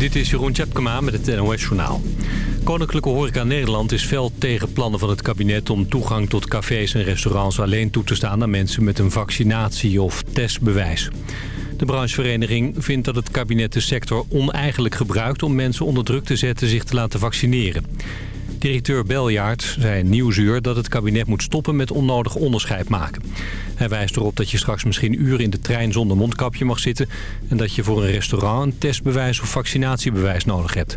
Dit is Jeroen Tjepkema met het NOS Journaal. Koninklijke Horeca Nederland is fel tegen plannen van het kabinet... om toegang tot cafés en restaurants alleen toe te staan... aan mensen met een vaccinatie- of testbewijs. De branchevereniging vindt dat het kabinet de sector oneigenlijk gebruikt... om mensen onder druk te zetten zich te laten vaccineren. Directeur Beljaard zei in Nieuwsuur dat het kabinet moet stoppen met onnodig onderscheid maken. Hij wijst erop dat je straks misschien uren in de trein zonder mondkapje mag zitten... en dat je voor een restaurant een testbewijs of vaccinatiebewijs nodig hebt.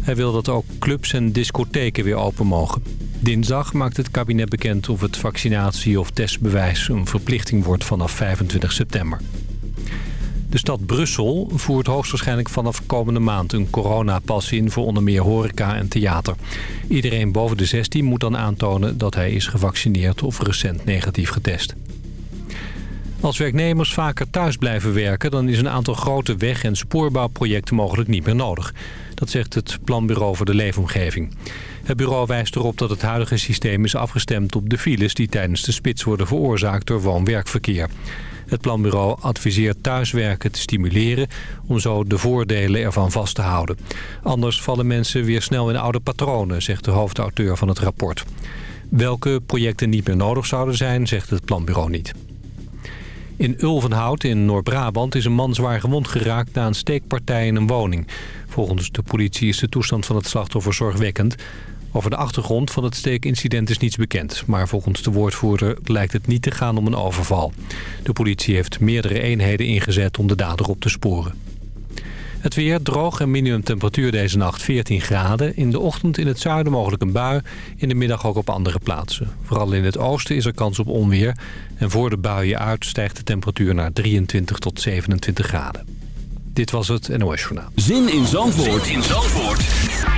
Hij wil dat ook clubs en discotheken weer open mogen. Dinsdag maakt het kabinet bekend of het vaccinatie- of testbewijs een verplichting wordt vanaf 25 september. De stad Brussel voert hoogstwaarschijnlijk vanaf komende maand een coronapas in voor onder meer horeca en theater. Iedereen boven de 16 moet dan aantonen dat hij is gevaccineerd of recent negatief getest. Als werknemers vaker thuis blijven werken... dan is een aantal grote weg- en spoorbouwprojecten mogelijk niet meer nodig. Dat zegt het Planbureau voor de Leefomgeving. Het bureau wijst erop dat het huidige systeem is afgestemd op de files... die tijdens de spits worden veroorzaakt door woon-werkverkeer. Het planbureau adviseert thuiswerken te stimuleren... om zo de voordelen ervan vast te houden. Anders vallen mensen weer snel in oude patronen, zegt de hoofdauteur van het rapport. Welke projecten niet meer nodig zouden zijn, zegt het planbureau niet. In Ulvenhout in Noord-Brabant is een man zwaar gewond geraakt na een steekpartij in een woning. Volgens de politie is de toestand van het slachtoffer zorgwekkend. Over de achtergrond van het steekincident is niets bekend. Maar volgens de woordvoerder lijkt het niet te gaan om een overval. De politie heeft meerdere eenheden ingezet om de dader op te sporen. Het weer droog en minimumtemperatuur deze nacht 14 graden. In de ochtend in het zuiden mogelijk een bui. In de middag ook op andere plaatsen. Vooral in het oosten is er kans op onweer. En voor de buien uit stijgt de temperatuur naar 23 tot 27 graden. Dit was het NOS Journaal. Zin in Zandvoort, zin in Zandvoort.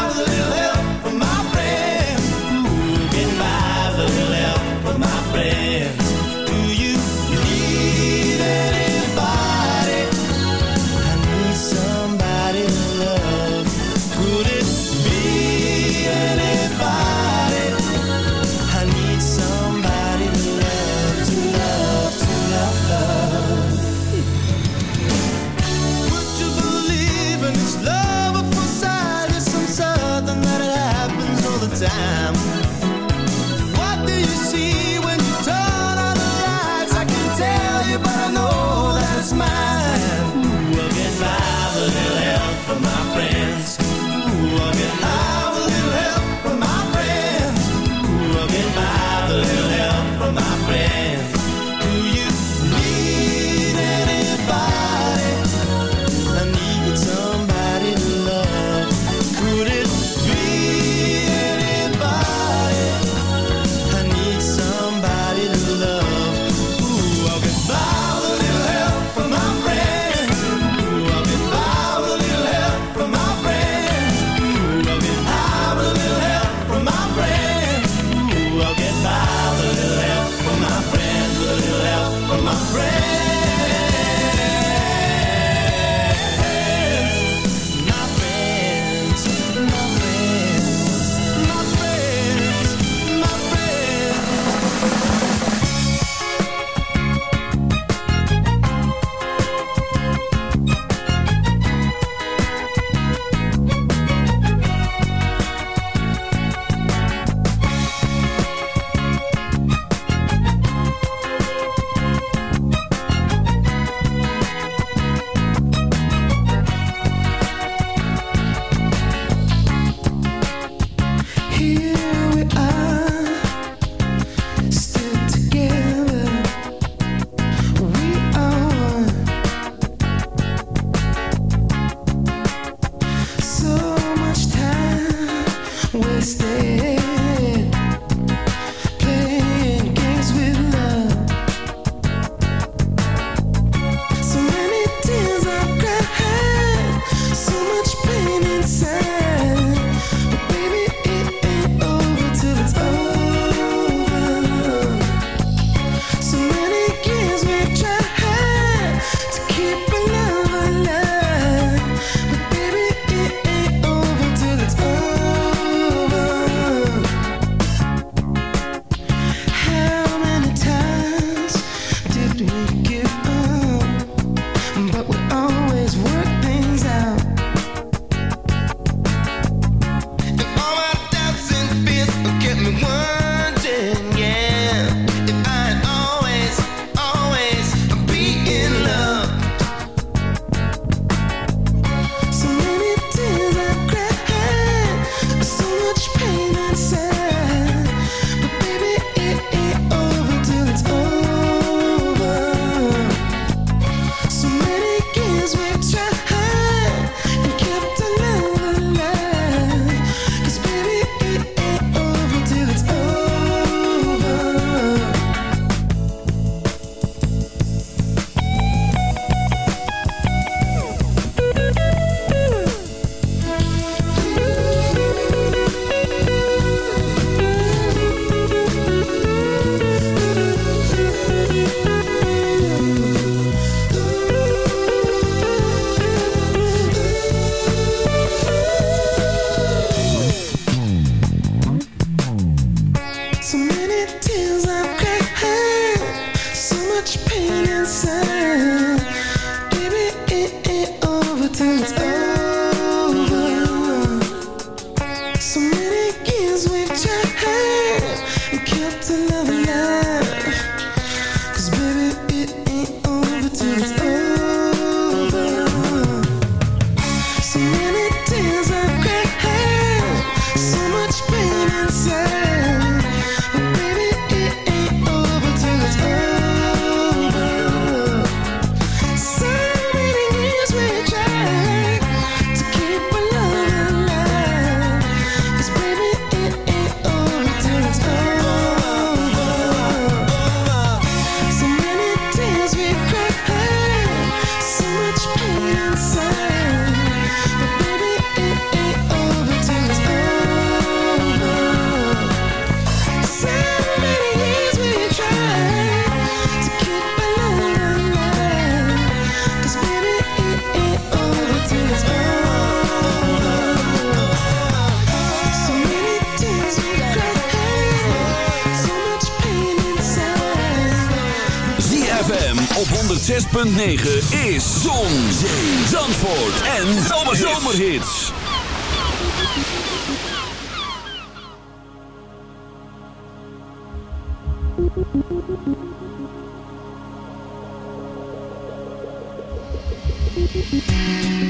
is Zon, Zee, Zandvoort en Zomerhits.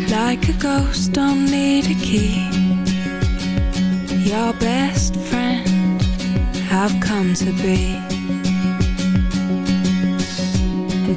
Like a ghost, don't need a key. Your best friend, have come to be.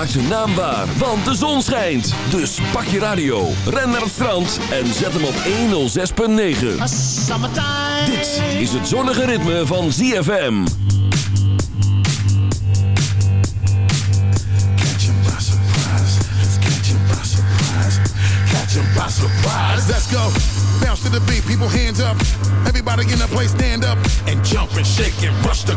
Maak zijn naam waar, want de zon schijnt. Dus pak je radio, ren naar het strand en zet hem op 106.9. Dit is het zonnige ritme van ZFM. By surprise. Let's go. Bounce to the beat, people hands up. Everybody in the place stand up and jump and shake and rush the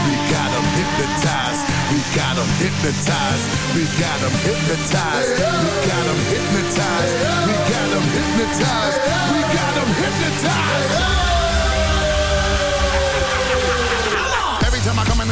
Hypnotized. We got them hypnotized. We got them hypnotized. We got them hypnotized. We got them hypnotized. We got them hypnotized.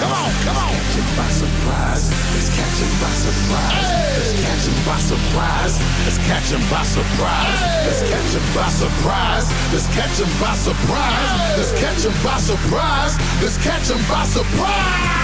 Come on, come on. Catch 'em by surprise. Let's catch 'em by surprise. Let's catch 'em by surprise. Let's catch 'em by surprise. Let's catch 'em by surprise. Let's catch 'em by surprise. Let's catch 'em by surprise. Let's catch 'em by surprise.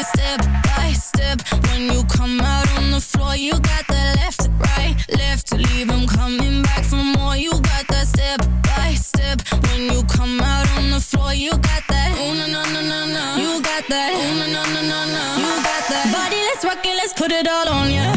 step by step. When you come out on the floor, you got that left, right, left. to Leave them coming back for more. You got that step by step. When you come out on the floor, you got that. Ooh, no, no, no, no, no. You got that. Ooh, no, no, no, no, no. You got that. Body, let's rock it, let's put it all on ya.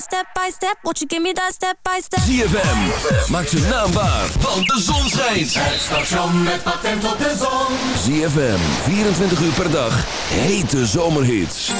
step by step. Won't you give me step by step? ZFM, maak ze naambaar, want de zon schijnt. Het station met patent op de zon. ZFM, 24 uur per dag, hete zomerhits.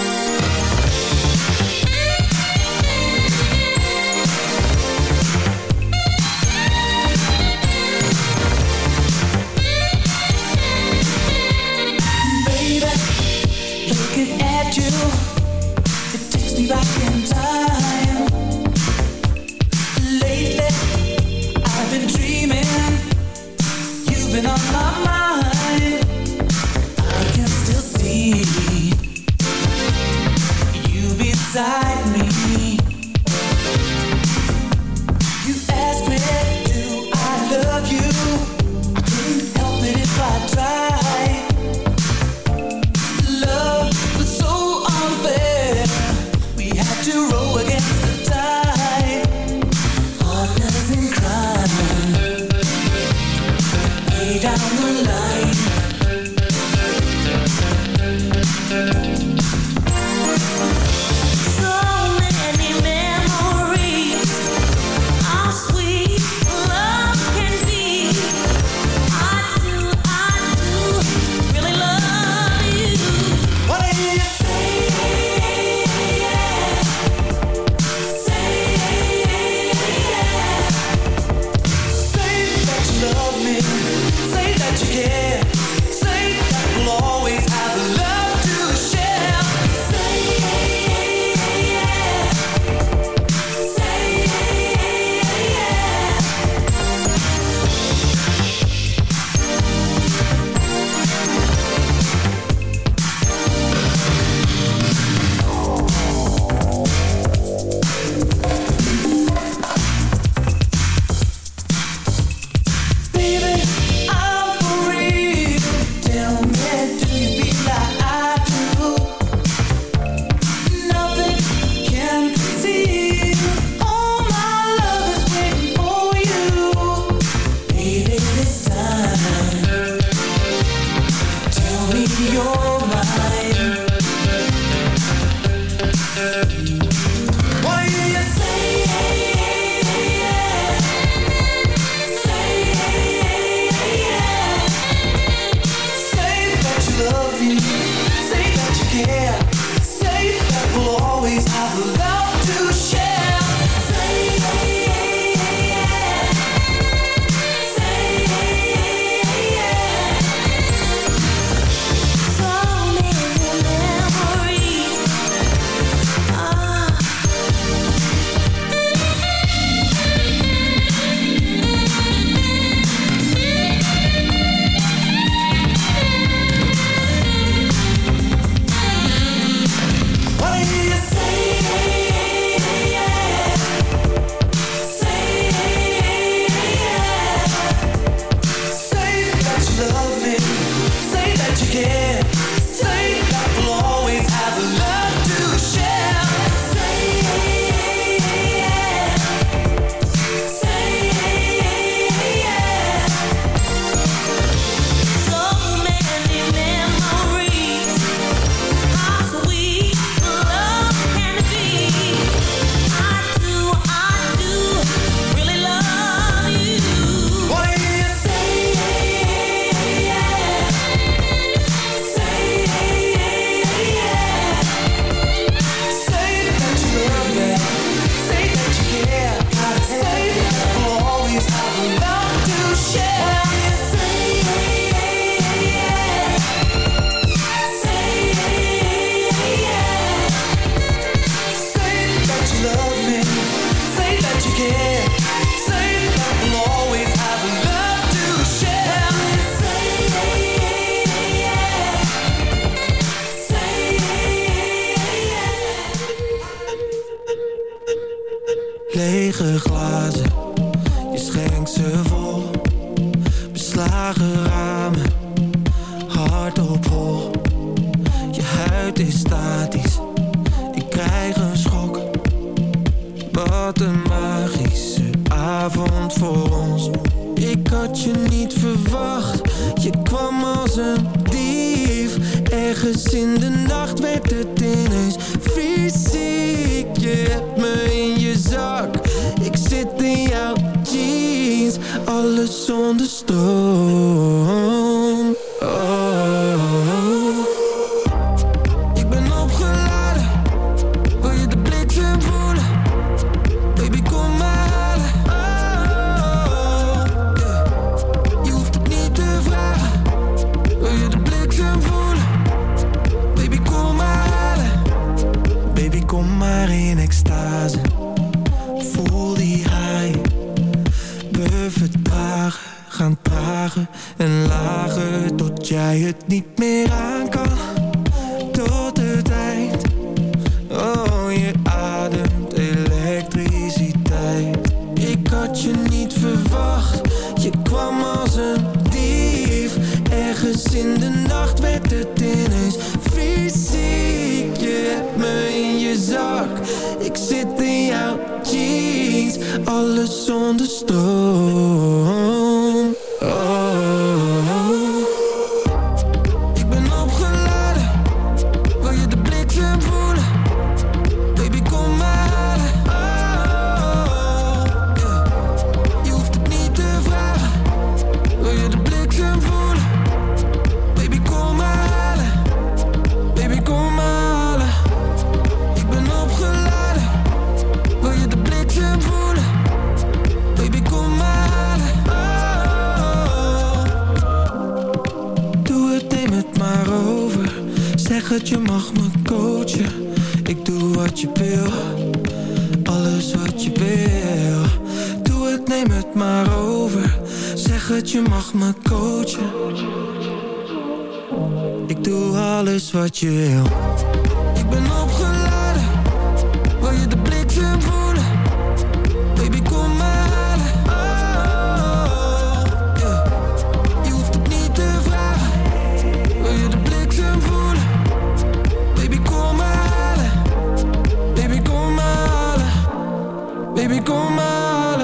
Baby, kom maar.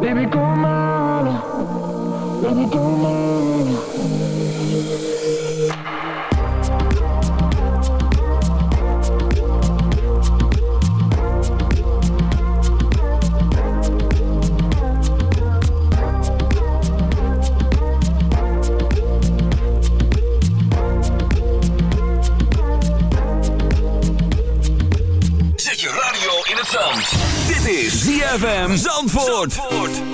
Baby, kom maar. Baby, kom maar. ZFM Zandvoort.